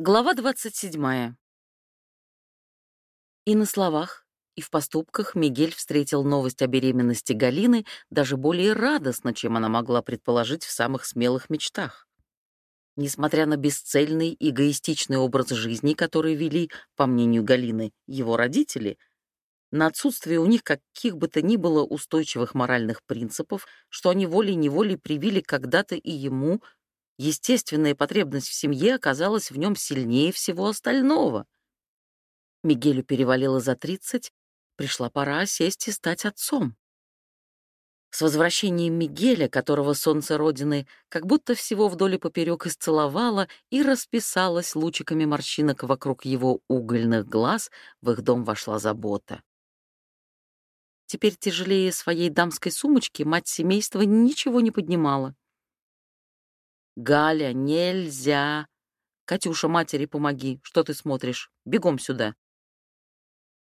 Глава 27. И на словах, и в поступках Мигель встретил новость о беременности Галины даже более радостно, чем она могла предположить в самых смелых мечтах. Несмотря на бесцельный, эгоистичный образ жизни, который вели, по мнению Галины, его родители, на отсутствие у них каких бы то ни было устойчивых моральных принципов, что они волей-неволей привили когда-то и ему — Естественная потребность в семье оказалась в нем сильнее всего остального. Мигелю перевалило за тридцать, пришла пора сесть и стать отцом. С возвращением Мигеля, которого солнце Родины как будто всего вдоль и поперек исцеловало и расписалось лучиками морщинок вокруг его угольных глаз, в их дом вошла забота. Теперь тяжелее своей дамской сумочки мать семейства ничего не поднимала. «Галя, нельзя!» «Катюша, матери помоги. Что ты смотришь? Бегом сюда!»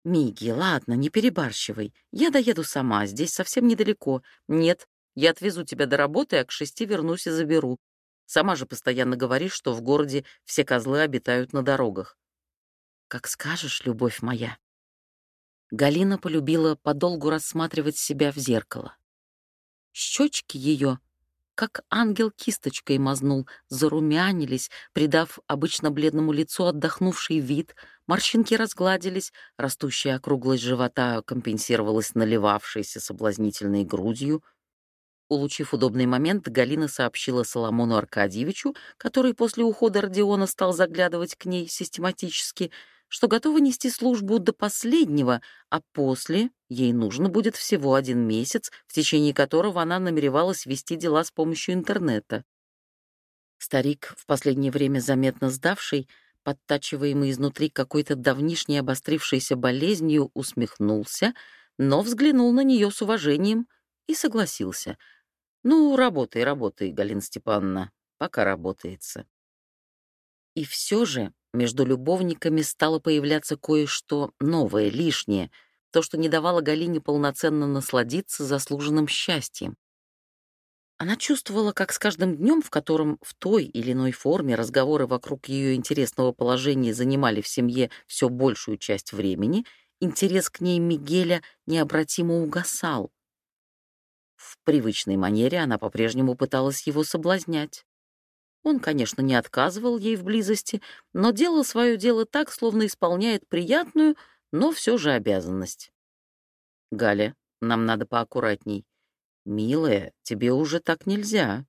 «Миги, ладно, не перебарщивай. Я доеду сама, здесь совсем недалеко. Нет, я отвезу тебя до работы, а к шести вернусь и заберу. Сама же постоянно говоришь, что в городе все козлы обитают на дорогах». «Как скажешь, любовь моя». Галина полюбила подолгу рассматривать себя в зеркало. Щечки ее как ангел кисточкой мазнул, зарумянились, придав обычно бледному лицу отдохнувший вид, морщинки разгладились, растущая округлость живота компенсировалась наливавшейся соблазнительной грудью. Улучив удобный момент, Галина сообщила Соломону Аркадьевичу, который после ухода Родиона стал заглядывать к ней систематически — что готова нести службу до последнего, а после ей нужно будет всего один месяц, в течение которого она намеревалась вести дела с помощью интернета. Старик, в последнее время заметно сдавший, подтачиваемый изнутри какой-то давнишней обострившейся болезнью, усмехнулся, но взглянул на нее с уважением и согласился. «Ну, работай, работай, Галина Степановна, пока работается». И все же между любовниками стало появляться кое-что новое, лишнее, то, что не давало Галине полноценно насладиться заслуженным счастьем. Она чувствовала, как с каждым днем, в котором в той или иной форме разговоры вокруг ее интересного положения занимали в семье все большую часть времени, интерес к ней Мигеля необратимо угасал. В привычной манере она по-прежнему пыталась его соблазнять. Он, конечно, не отказывал ей в близости, но делал свое дело так, словно исполняет приятную, но все же обязанность. «Галя, нам надо поаккуратней. Милая, тебе уже так нельзя».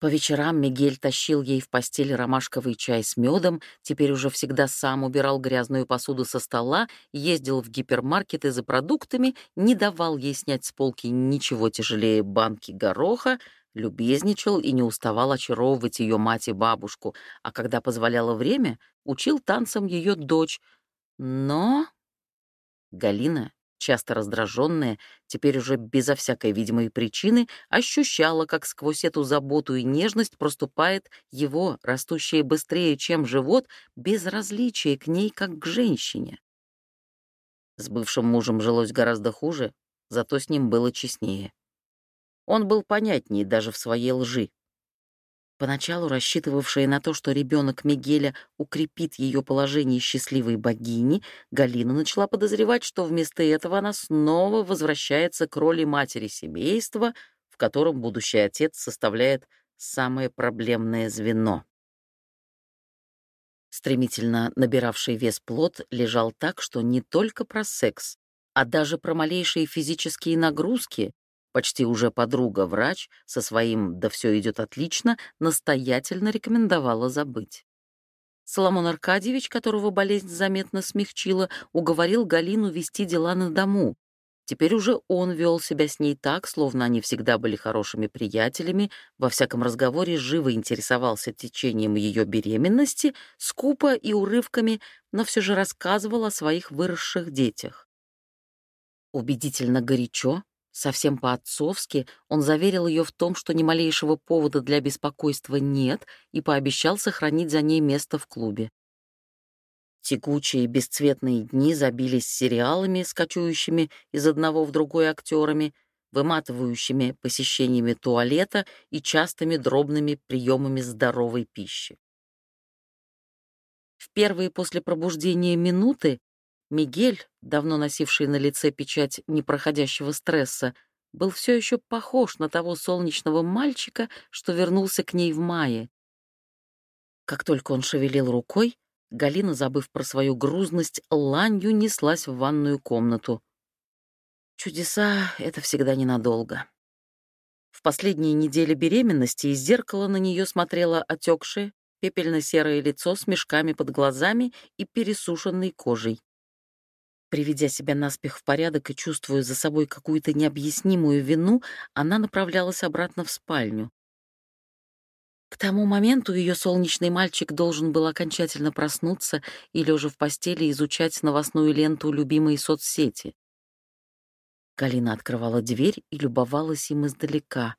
По вечерам Мигель тащил ей в постель ромашковый чай с медом, теперь уже всегда сам убирал грязную посуду со стола, ездил в гипермаркеты за продуктами, не давал ей снять с полки ничего тяжелее банки гороха, любезничал и не уставал очаровывать ее мать и бабушку, а когда позволяло время, учил танцам ее дочь. Но Галина, часто раздраженная, теперь уже безо всякой видимой причины, ощущала, как сквозь эту заботу и нежность проступает его, растущее быстрее, чем живот, безразличие к ней как к женщине. С бывшим мужем жилось гораздо хуже, зато с ним было честнее. Он был понятнее даже в своей лжи. Поначалу рассчитывавшая на то, что ребенок Мигеля укрепит ее положение счастливой богини, Галина начала подозревать, что вместо этого она снова возвращается к роли матери семейства, в котором будущий отец составляет самое проблемное звено. Стремительно набиравший вес плод лежал так, что не только про секс, а даже про малейшие физические нагрузки почти уже подруга-врач со своим «да все идет отлично» настоятельно рекомендовала забыть. Соломон Аркадьевич, которого болезнь заметно смягчила, уговорил Галину вести дела на дому. Теперь уже он вел себя с ней так, словно они всегда были хорошими приятелями, во всяком разговоре живо интересовался течением ее беременности, скупо и урывками, но все же рассказывал о своих выросших детях. Убедительно горячо, Совсем по-отцовски он заверил ее в том, что ни малейшего повода для беспокойства нет, и пообещал сохранить за ней место в клубе. Текучие бесцветные дни забились сериалами, скачующими из одного в другой актерами, выматывающими посещениями туалета и частыми дробными приемами здоровой пищи. В первые после пробуждения минуты Мигель, давно носивший на лице печать непроходящего стресса, был все еще похож на того солнечного мальчика, что вернулся к ней в мае. Как только он шевелил рукой, Галина, забыв про свою грузность, ланью неслась в ванную комнату. Чудеса — это всегда ненадолго. В последние недели беременности из зеркала на нее смотрело отекшее, пепельно-серое лицо с мешками под глазами и пересушенной кожей. Приведя себя наспех в порядок и чувствуя за собой какую-то необъяснимую вину, она направлялась обратно в спальню. К тому моменту ее солнечный мальчик должен был окончательно проснуться и, лежа в постели, изучать новостную ленту любимой соцсети. Галина открывала дверь и любовалась им издалека.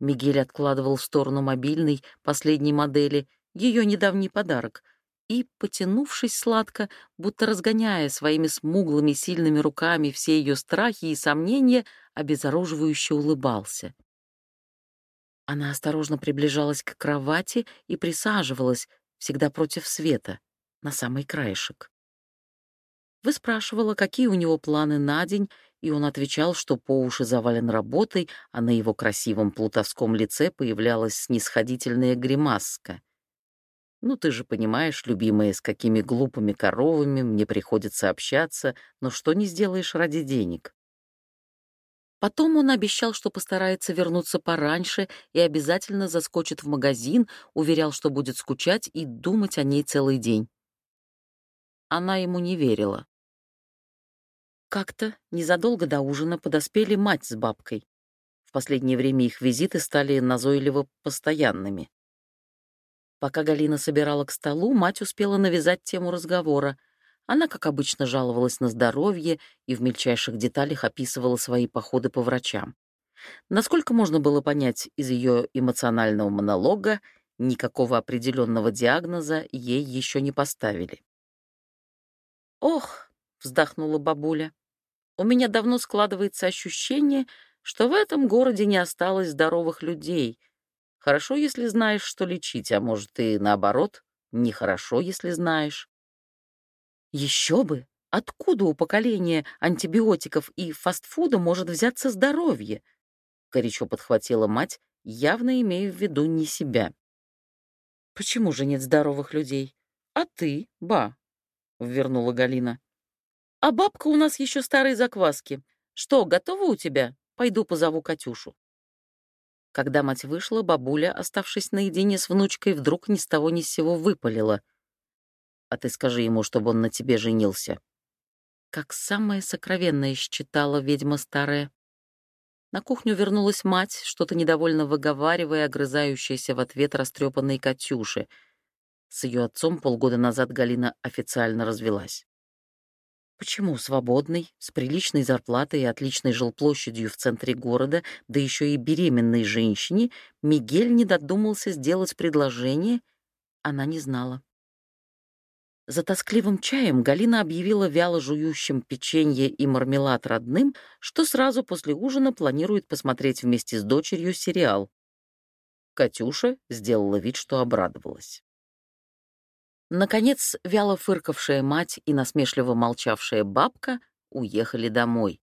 Мигель откладывал в сторону мобильной последней модели, ее недавний подарок — и, потянувшись сладко, будто разгоняя своими смуглыми сильными руками все ее страхи и сомнения, обезоруживающе улыбался. Она осторожно приближалась к кровати и присаживалась, всегда против света, на самый краешек. Выспрашивала, какие у него планы на день, и он отвечал, что по уши завален работой, а на его красивом плутовском лице появлялась снисходительная гримаска. Ну, ты же понимаешь, любимая, с какими глупыми коровами мне приходится общаться, но что не сделаешь ради денег. Потом он обещал, что постарается вернуться пораньше и обязательно заскочит в магазин, уверял, что будет скучать и думать о ней целый день. Она ему не верила. Как-то незадолго до ужина подоспели мать с бабкой. В последнее время их визиты стали назойливо постоянными. Пока Галина собирала к столу, мать успела навязать тему разговора. Она, как обычно, жаловалась на здоровье и в мельчайших деталях описывала свои походы по врачам. Насколько можно было понять из ее эмоционального монолога, никакого определенного диагноза ей еще не поставили. «Ох», — вздохнула бабуля, — «у меня давно складывается ощущение, что в этом городе не осталось здоровых людей, Хорошо, если знаешь, что лечить, а может и наоборот, нехорошо, если знаешь. Еще бы! Откуда у поколения антибиотиков и фастфуда может взяться здоровье? Горячо подхватила мать, явно имея в виду не себя. Почему же нет здоровых людей? А ты, ба, вернула Галина. А бабка у нас еще старой закваски. Что, готова у тебя? Пойду позову Катюшу. Когда мать вышла, бабуля, оставшись наедине с внучкой, вдруг ни с того ни с сего выпалила. «А ты скажи ему, чтобы он на тебе женился». Как самое сокровенное считала ведьма старая. На кухню вернулась мать, что-то недовольно выговаривая, огрызающаяся в ответ растрепанной Катюши. С ее отцом полгода назад Галина официально развелась. Почему свободный, с приличной зарплатой и отличной жилплощадью в центре города, да еще и беременной женщине, Мигель не додумался сделать предложение, она не знала. За тоскливым чаем Галина объявила вяло жующим печенье и мармелад родным, что сразу после ужина планирует посмотреть вместе с дочерью сериал. Катюша сделала вид, что обрадовалась. Наконец, вяло фыркавшая мать и насмешливо молчавшая бабка уехали домой.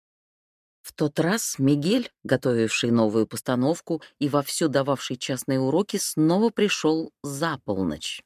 В тот раз Мигель, готовивший новую постановку и вовсю дававший частные уроки, снова пришел за полночь.